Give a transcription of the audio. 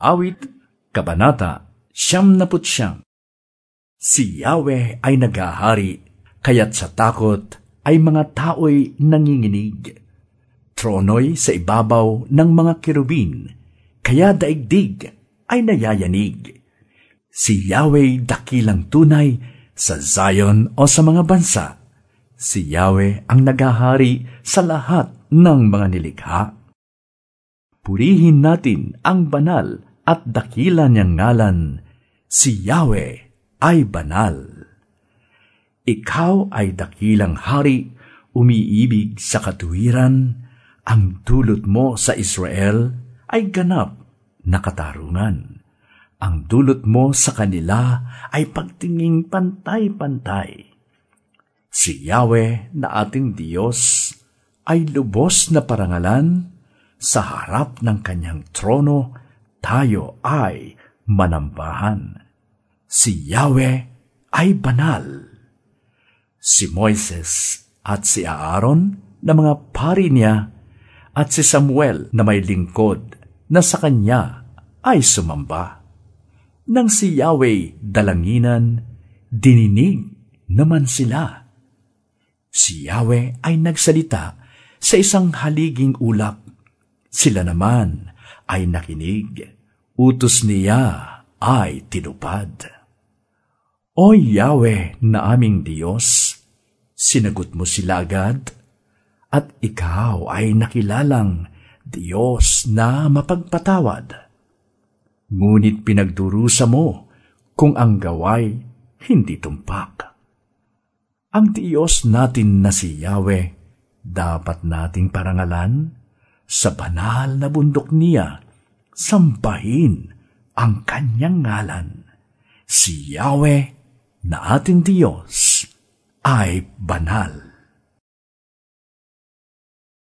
Awit, Kabanata, Siyam na putsyam. Si Yahweh ay nagahari, kaya't sa takot ay mga tao'y nanginginig. Trono'y sa ibabaw ng mga kirubin, kaya daigdig ay nayayanig. Si Yahweh dakilang tunay sa Zion o sa mga bansa. Si Yahweh ang nagahari sa lahat ng mga nilikha. Purihin natin ang banal at dakila niyang ngalan, si Yahweh ay banal. Ikaw ay dakilang hari, umiibig sa katuwiran, ang dulot mo sa Israel ay ganap na katarungan. Ang dulot mo sa kanila ay pagtinging pantay-pantay. Si Yahweh na ating Diyos ay lubos na parangalan sa harap ng kanyang trono tayo ay manambahan. Si Yahweh ay banal. Si Moises at si Aaron na mga pari niya at si Samuel na may lingkod na sa kanya ay sumamba. Nang si Yahweh dalanginan, dininig naman sila. Si Yahweh ay nagsalita sa isang haliging ulap. Sila naman ay nakinig. Utos niya ay tinupad. O Yahweh na aming Diyos, sinagot mo sila agad, at ikaw ay nakilalang Diyos na mapagpatawad. Ngunit pinagdurusa mo kung ang gaway hindi tumpak. Ang Diyos natin na si Yahweh, dapat nating parangalan sa banal na bundok niya, sambahin ang kanyang ngalan. Si Yahweh na ating Diyos ay banal.